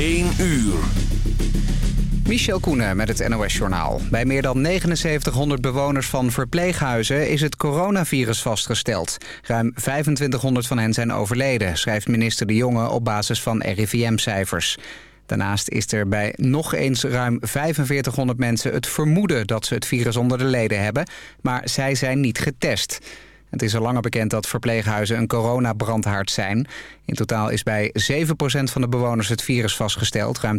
1 uur. Michel Koenen met het NOS-journaal. Bij meer dan 7900 bewoners van verpleeghuizen is het coronavirus vastgesteld. Ruim 2500 van hen zijn overleden, schrijft minister De Jonge op basis van RIVM-cijfers. Daarnaast is er bij nog eens ruim 4500 mensen het vermoeden dat ze het virus onder de leden hebben, maar zij zijn niet getest. Het is al langer bekend dat verpleeghuizen een coronabrandhaard zijn. In totaal is bij 7% van de bewoners het virus vastgesteld. Ruim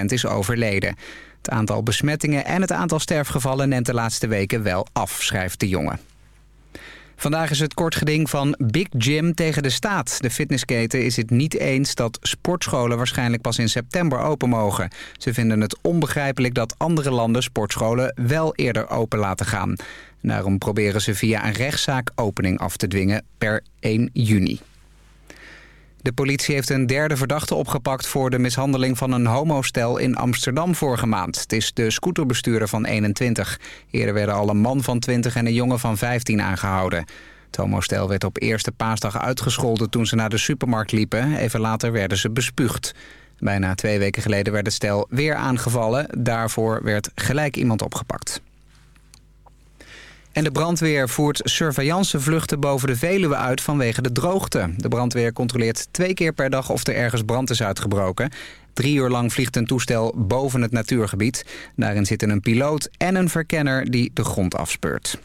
2% is overleden. Het aantal besmettingen en het aantal sterfgevallen neemt de laatste weken wel af, schrijft de jongen. Vandaag is het kort geding van Big Gym tegen de staat. De fitnessketen is het niet eens dat sportscholen waarschijnlijk pas in september open mogen. Ze vinden het onbegrijpelijk dat andere landen sportscholen wel eerder open laten gaan. Daarom proberen ze via een rechtszaak opening af te dwingen per 1 juni. De politie heeft een derde verdachte opgepakt voor de mishandeling van een homostel in Amsterdam vorige maand. Het is de scooterbestuurder van 21. Eerder werden al een man van 20 en een jongen van 15 aangehouden. Het homostel werd op eerste paasdag uitgescholden toen ze naar de supermarkt liepen. Even later werden ze bespuugd. Bijna twee weken geleden werd het stel weer aangevallen. Daarvoor werd gelijk iemand opgepakt. En de brandweer voert surveillancevluchten boven de Veluwe uit vanwege de droogte. De brandweer controleert twee keer per dag of er ergens brand is uitgebroken. Drie uur lang vliegt een toestel boven het natuurgebied. Daarin zitten een piloot en een verkenner die de grond afspeurt.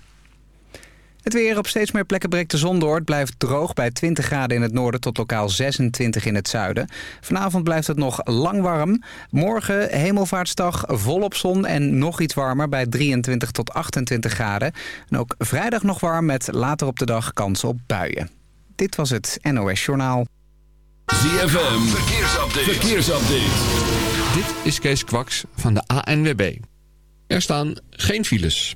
Het weer op steeds meer plekken breekt de zon door. Het blijft droog bij 20 graden in het noorden tot lokaal 26 in het zuiden. Vanavond blijft het nog lang warm. Morgen hemelvaartsdag volop zon en nog iets warmer bij 23 tot 28 graden. En ook vrijdag nog warm met later op de dag kans op buien. Dit was het NOS Journaal. ZFM, verkeersupdate. verkeersupdate. Dit is Kees Kwaks van de ANWB. Er staan geen files.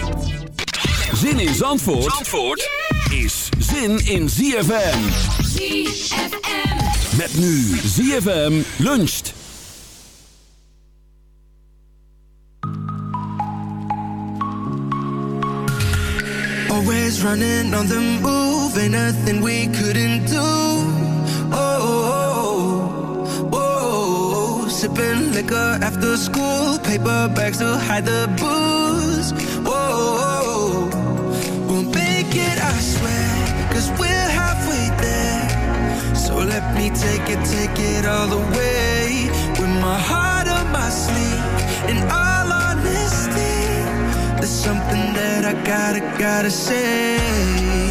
Zin in Zandvoort, Zandvoort is zin in ZFM. ZFM. Met nu ZFM luncht. Always running on the move, ain't nothing we couldn't do. Oh, oh, oh, oh. sipping liquor after school, paper bags to hide the booze. Whoa. Well, let me take it, take it all the way. With my heart on my sleeve, in all honesty, there's something that I gotta, gotta say.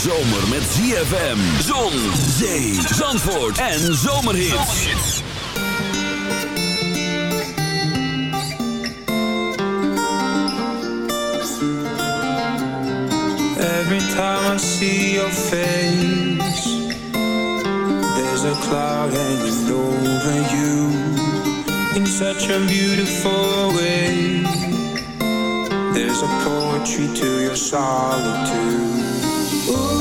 zomer met ZFM. Zon, zee, zandvoort en Zomerhit Every time I see your face There's a cloud hanging over you In such a beautiful way. There's a poetry to your solitude. Ooh.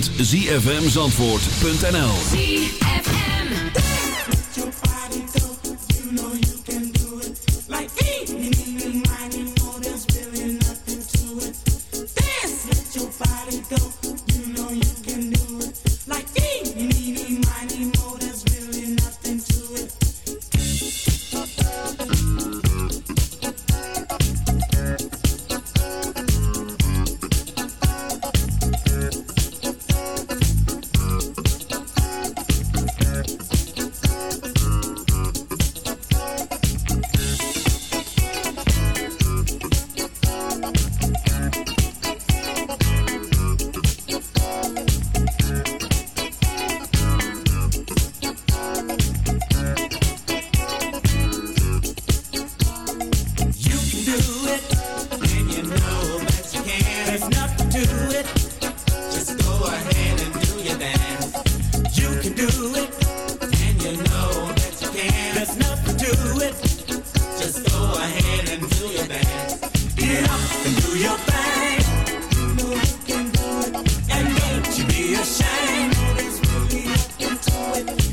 www.zfmzandvoort.nl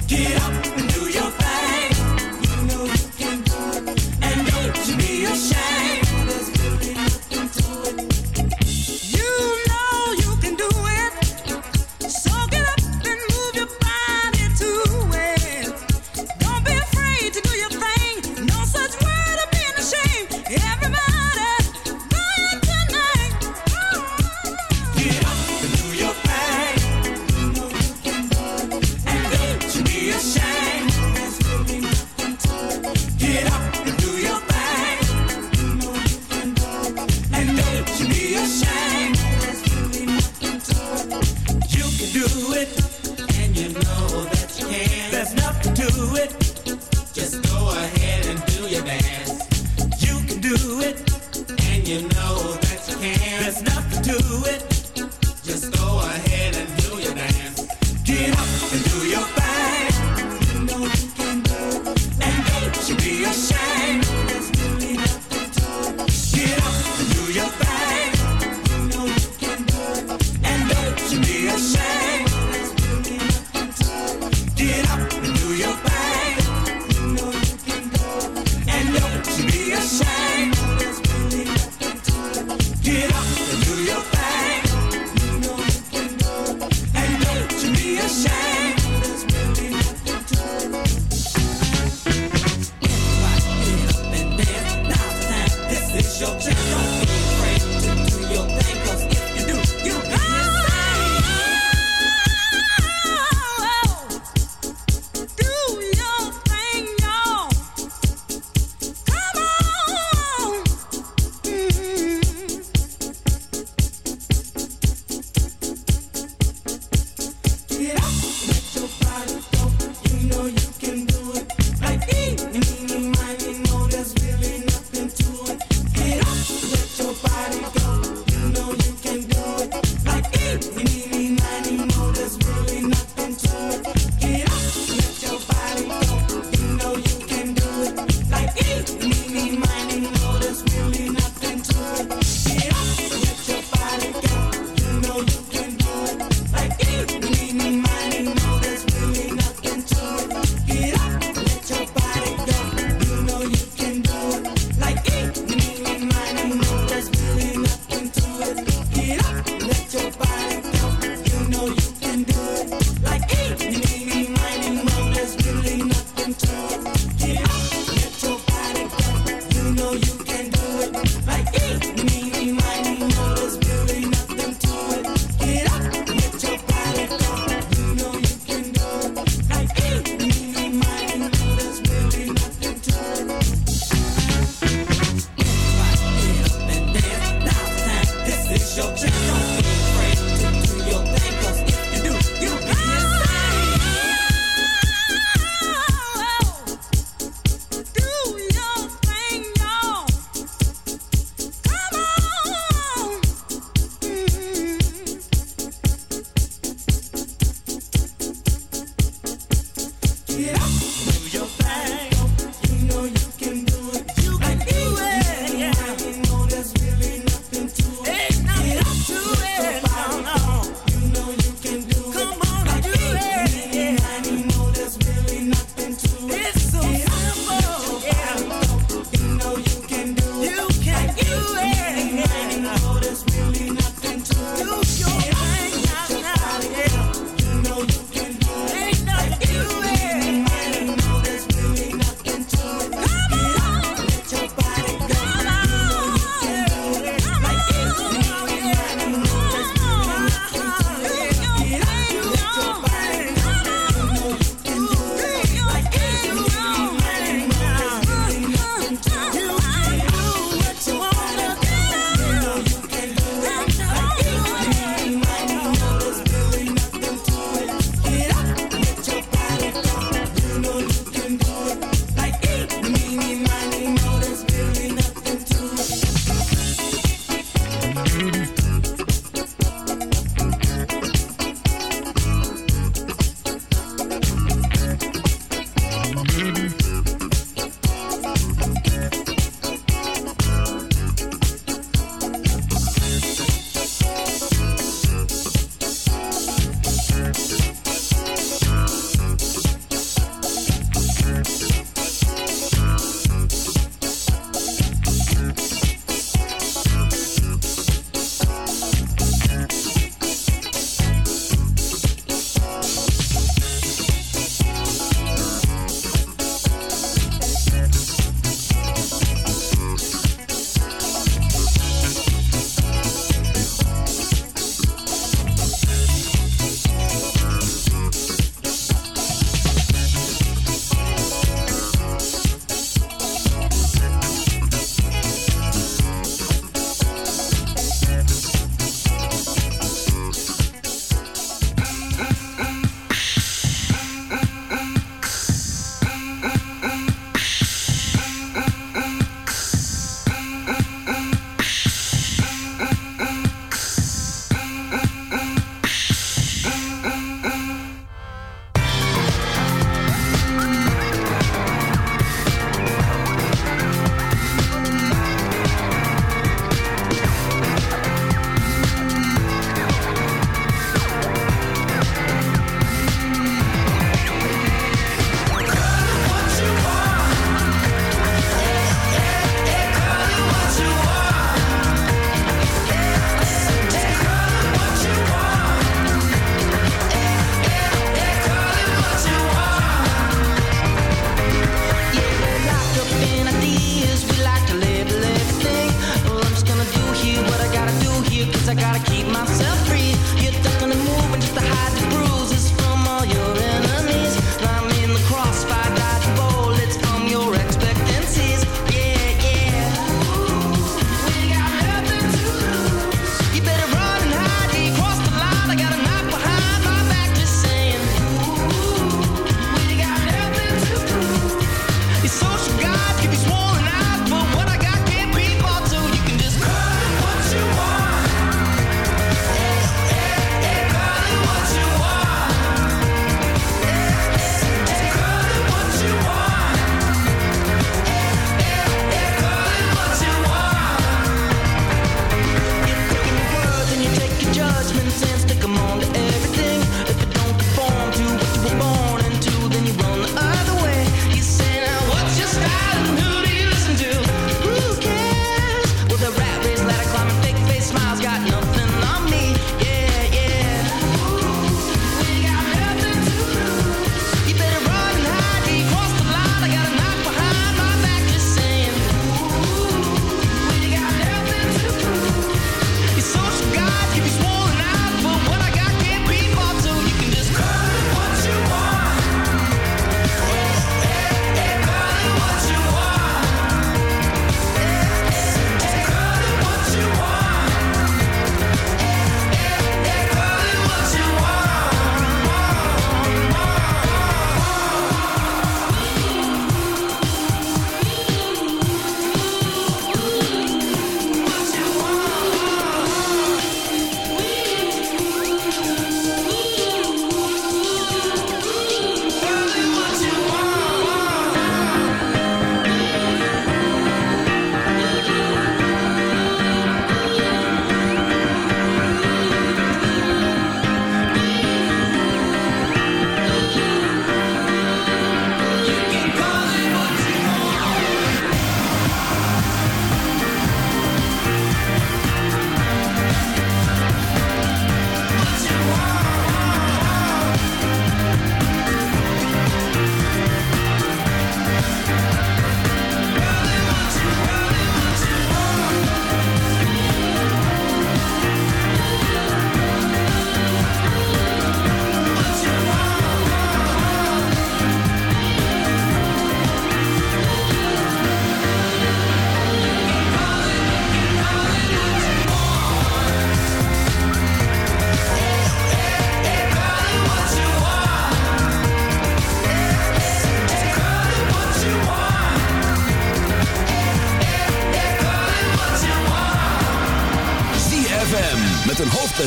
Get up.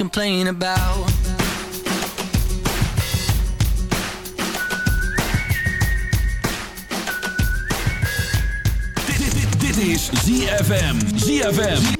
Complain about. Dit is ZFM. ZFM.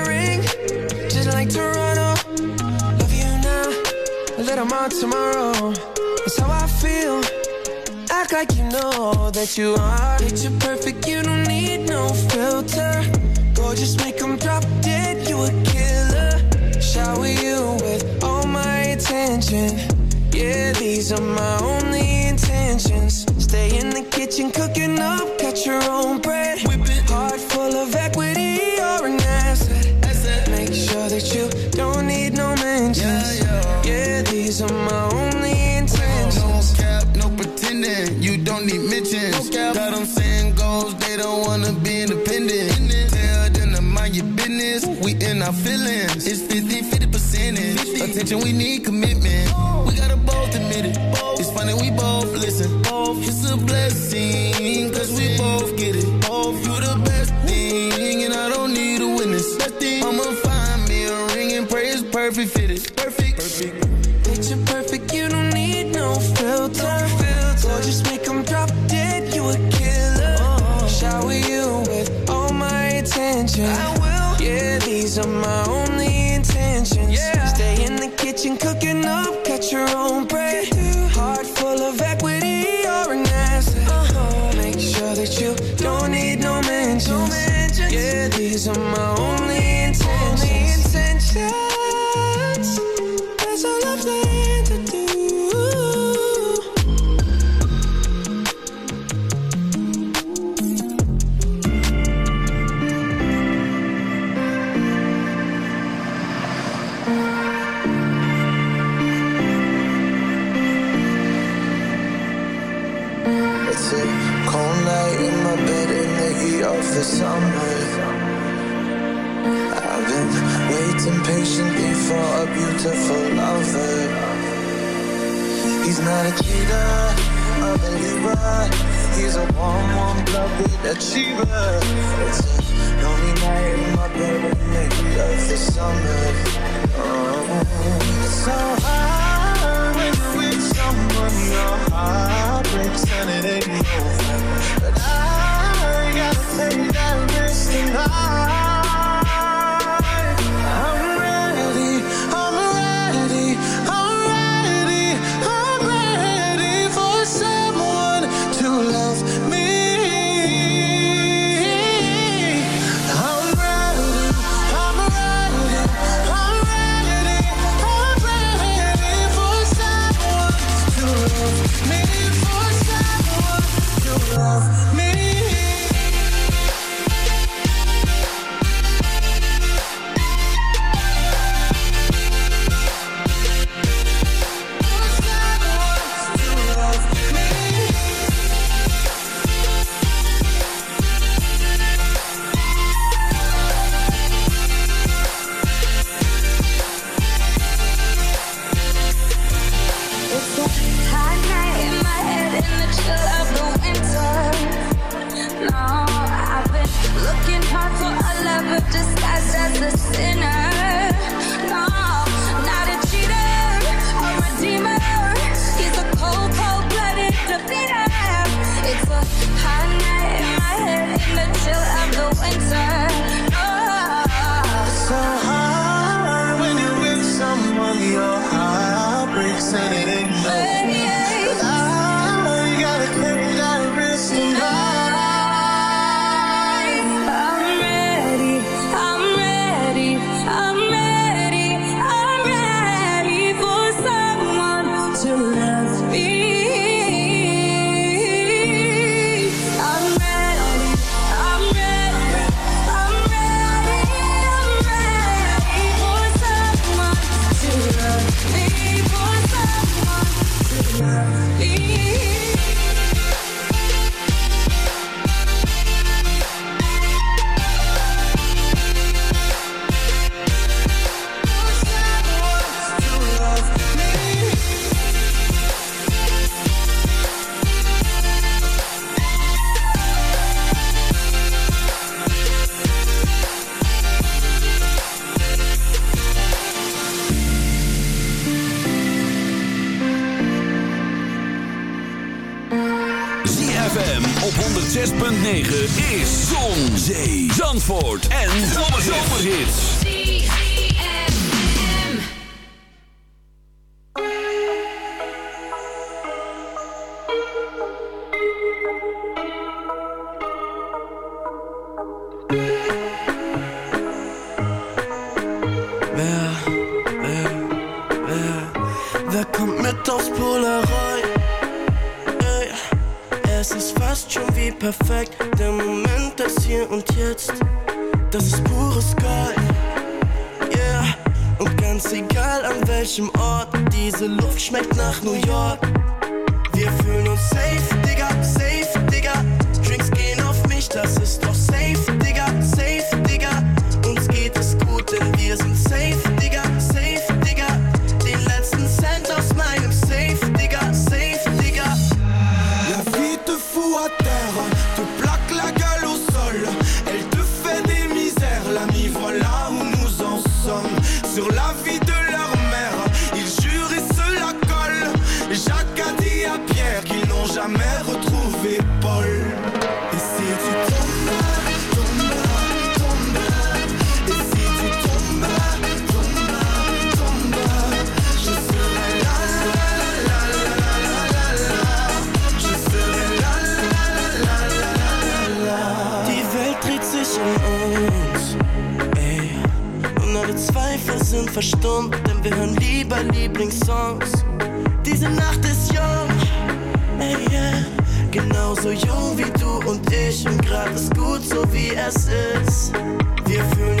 Toronto. Love you now, a little more tomorrow. That's how I feel. Act like you know that you are. Picture perfect, you don't need no filter. Gorgeous, make them drop dead, you a killer. Shower you with all my attention. Yeah, these are my only intentions. Stay in the kitchen, cooking up, cut your own bread. Feelings. It's 50 50 percentage. Attention, we need commitment. He's a warm, warm blooded achiever. It's a lonely night in my bed the heat of the summer. Oh, it's so hard when you're with someone your heart breaks and it ain't over. But I gotta take that risk tonight. perfekt. Der Moment, das hier und jetzt, das ist pures Gold. Yeah, und ganz egal an welchem Ort, diese Luft schmeckt nach New York. verstummt, denn wir hören lieber Lieblingssongs. Diese Nacht ist jung, ey, yeah. genauso jung wie du und ich. Und gerade ist gut, so wie es ist. Wir fühlen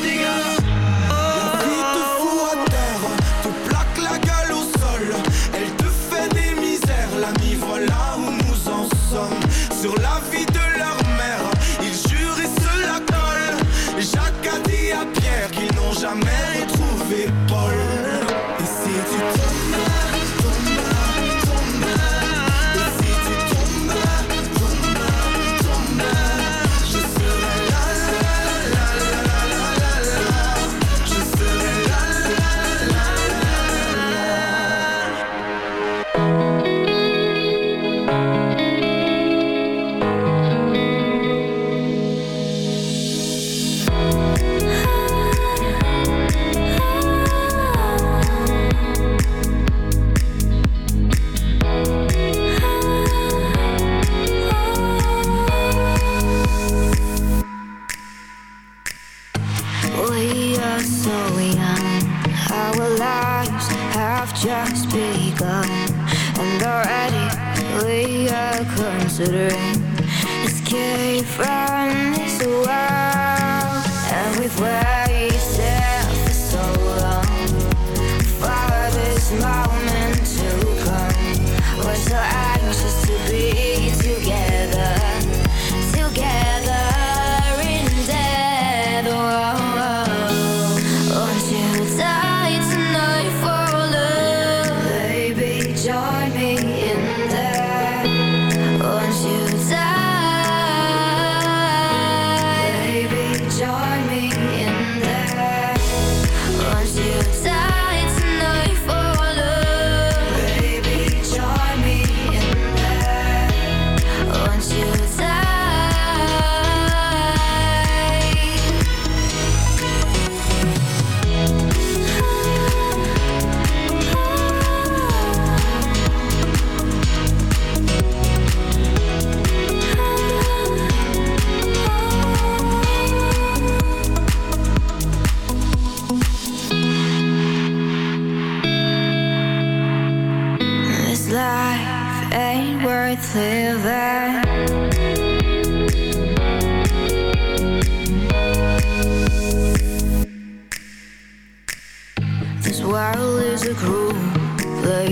just begun And already we are considering Escape from this world. And with where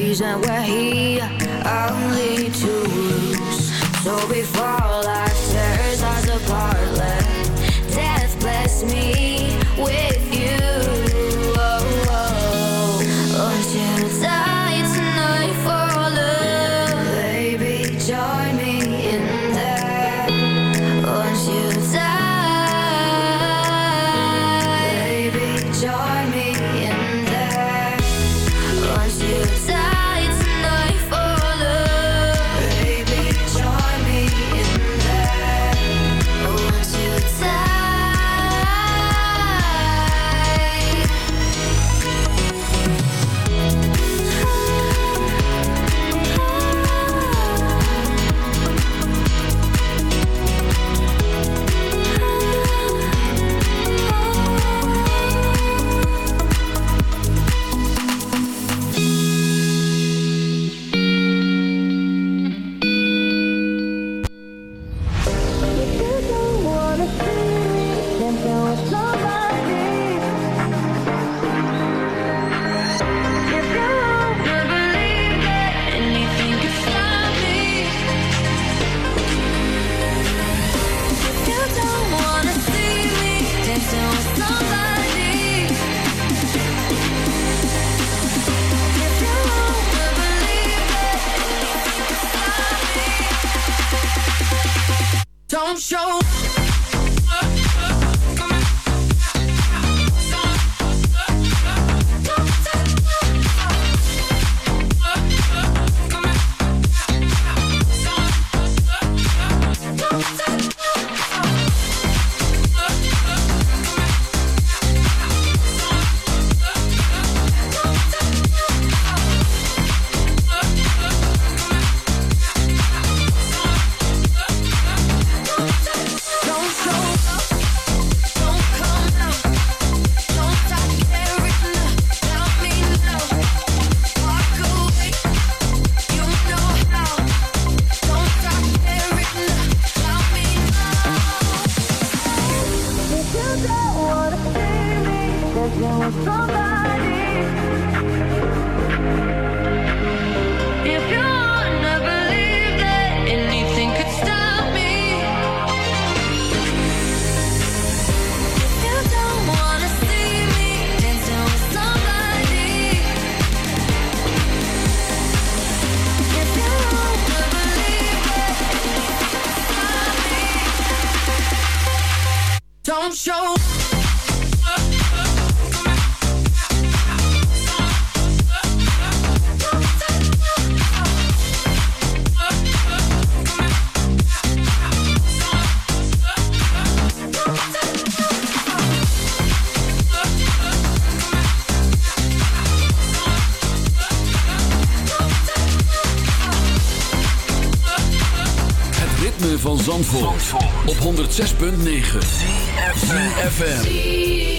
reason we're here. op 106.9. FM.